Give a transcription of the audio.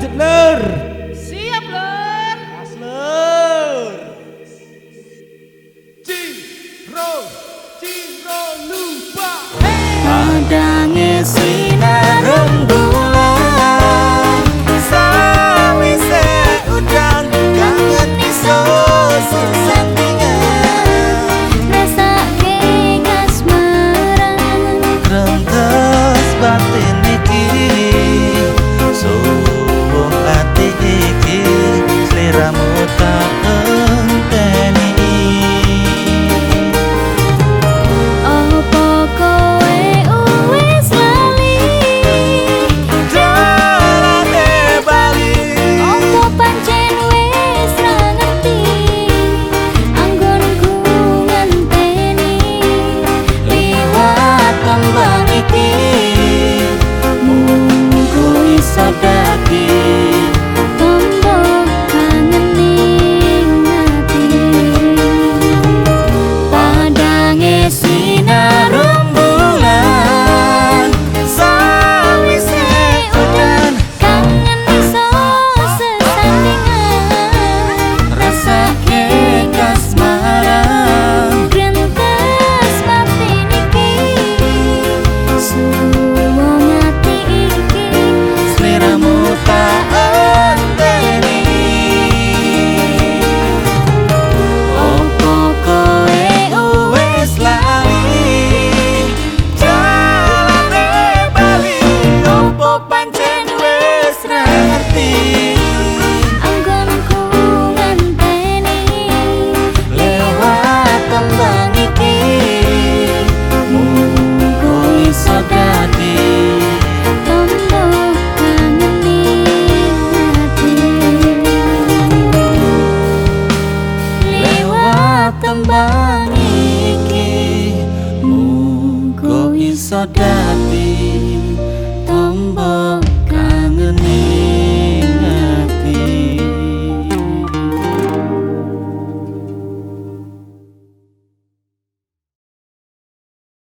Legend